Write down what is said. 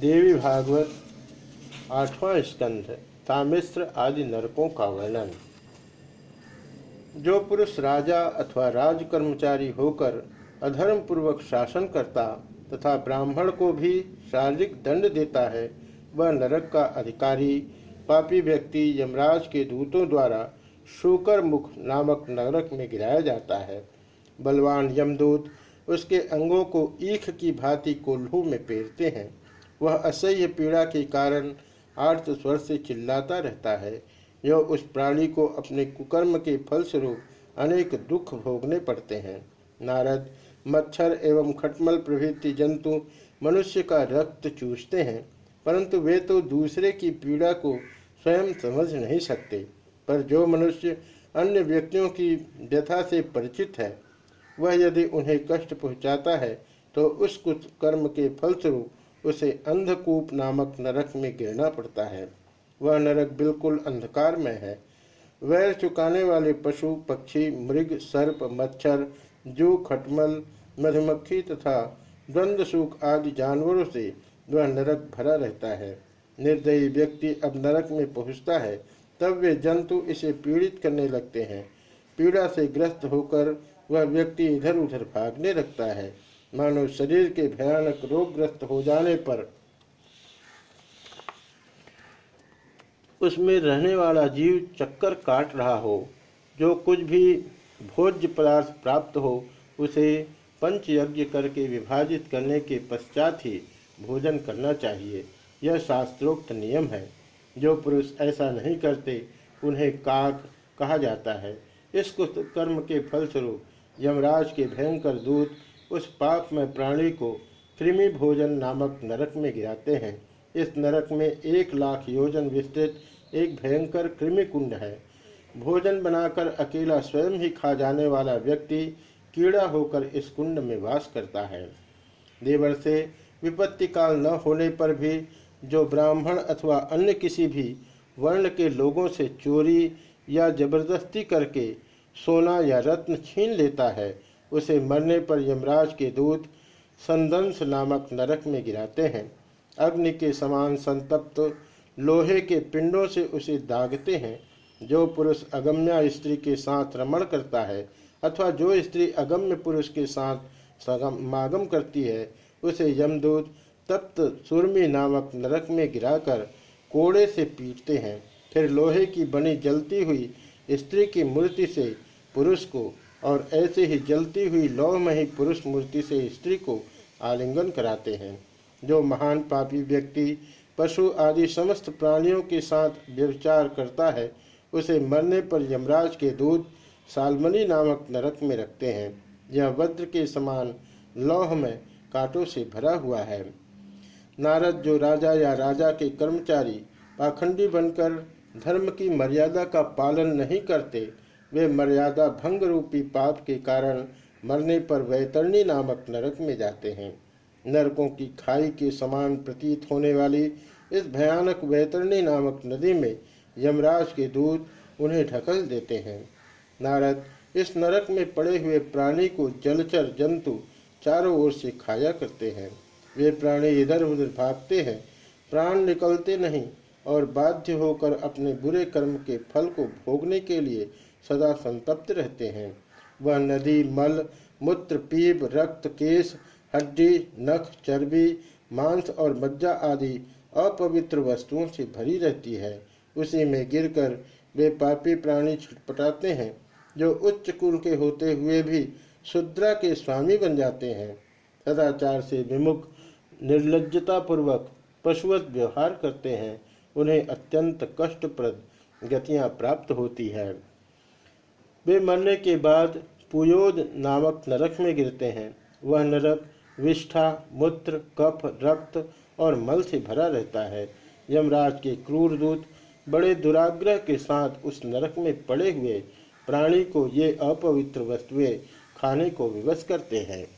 देवी भागवत आठवां स्कंध तामिश्र आदि नरकों का वर्णन। जो पुरुष राजा अथवा राज कर्मचारी होकर अधर्म पूर्वक शासन करता तथा ब्राह्मण को भी शारीरिक दंड देता है, वह नरक का अधिकारी, पापी व्यक्ति यमराज के दूतों द्वारा शूकर मुख नामक नरक में गिराया जाता है। बलवान यमदूत उसके अंगों को ईख की भांति कोल्हू में पेरते हैं। वह असह्य पीड़ा के कारण आर्त स्वर से चिल्लाता रहता है। यह उस प्राणी को अपने कुकर्म के फलस्वरूप अनेक दुख भोगने पड़ते हैं। नारद, मच्छर एवं खटमल प्रभृति जंतु मनुष्य का रक्त चूसते हैं, परंतु वे तो दूसरे की पीड़ा को स्वयं समझ नहीं सकते। पर जो मनुष्य अन्य व्यक्तियों की व्यथा से परिचित है, वह यदि उन्हें कष्ट पहुंचाता है तो उस कुछ कर्म के फलस्वरूप उसे अंधकूप नामक नरक में गिरना पड़ता है। वह नरक बिल्कुल अंधकार में है। वैर चुकाने वाले पशु, पक्षी, मृग, सर्प, मच्छर, जू, खटमल, मधुमक्खी तथा द्वंद्व सुख आदि जानवरों से वह नरक भरा रहता है। निर्दयी व्यक्ति अब नरक में पहुँचता है, तब वे जंतु इसे पीड़ित करने लगते हैं। पीड़ा से ग्रस्त होकर वह व्यक्ति इधर उधर भागने लगता है। मानो शरीर के भयानक रोगग्रस्त हो जाने पर उसमें रहने वाला जीव चक्कर काट रहा हो, जो कुछ भी भोज्य पदार्थ प्राप्त हो, उसे पंच यज्ञ करके विभाजित करने के पश्चात ही भोजन करना चाहिए। यह शास्त्रोक्त नियम है। जो पुरुष ऐसा नहीं करते, उन्हें काक कहा जाता है। इस कुछ कर्म के फलस्वरूप यमराज के भयंकर दूत उस पाप में प्राणी को कृमि भोजन नामक नरक में गिराते हैं। इस नरक में एक लाख योजन विस्तृत, एक भयंकर कृमि कुंड है। भोजन बनाकर अकेला स्वयं ही खा जाने वाला व्यक्ति कीड़ा होकर इस कुंड में वास करता है। देवर से विपत्ति काल न होने पर भी जो ब्राह्मण अथवा अन्य किसी भी वर्ण के लोगों से चोरी या ज़बरदस्ती करके सोना या रत्न छीन लेता है उसे मरने पर यमराज के दूत संदंश नामक नरक में गिराते हैं। अग्नि के समान संतप्त लोहे के पिंडों से उसे दागते हैं, जो पुरुष अगम्या स्त्री के साथ रमण करता है अथवा जो स्त्री अगम्य पुरुष के साथ समागम करती है, उसे यमदूत तप्त सुरमी नामक नरक में गिराकर कोड़े से पीटते हैं। फिर लोहे की बनी जलती हुई स्त्री की मूर्ति से पुरुष को और ऐसे ही जलती हुई लौहमयी पुरुष मूर्ति से स्त्री को आलिंगन कराते हैं। जो महान पापी व्यक्ति, पशु आदि समस्त प्राणियों के साथ व्यवचार करता है, उसे मरने पर यमराज के दूध सालमनी नामक नरक में रखते हैं। यह वज्र के समान लौह में कांटों से भरा हुआ है। नारद जो राजा या राजा के कर्मचारी, पाखंडी बनकर धर्म की मर्यादा का पालन नहीं करते वे मर्यादा भंग रूपी पाप के कारण मरने पर वैतरणी नामक नरक में जाते हैं। नरकों की खाई के समान प्रतीत होने वाली इस भयानक वैतरणी नामक नदी में यमराज के दूध उन्हें ढकल देते हैं। नारद, इस नरक में पड़े हुए प्राणी को जलचर जंतु चारों ओर से खाया करते हैं। वे प्राणी इधर उधर भागते हैं, प्राण निकलते नहीं और बाध्य होकर अपने बुरे कर्म के फल को भोगने के लिए सदा संतप्त रहते हैं। वह नदी, मल, मूत्र, पीप, रक्त, केश, हड्डी, नख, चर्बी, मांस और मज्जा आदि अपवित्र वस्तुओं से भरी रहती है। उसी में गिरकर वे पापी प्राणी छटपटाते हैं, जो उच्च कुल के होते हुए भी शुद्रा के स्वामी बन जाते हैं। सदाचार से विमुख निर्लजतापूर्वक पशुवत व्यवहार करते हैं। उन्हें अत्यंत कष्टप्रद गतियाँ प्राप्त होती है। वे मरने के बाद पुयोद नामक नरक में गिरते हैं। वह नरक विष्ठा, मूत्र, कफ, रक्त और मल से भरा रहता है। यमराज के क्रूर दूत बड़े दुराग्रह के साथ उस नरक में पड़े हुए प्राणी को ये अपवित्र वस्तुएँ खाने को विवश करते हैं।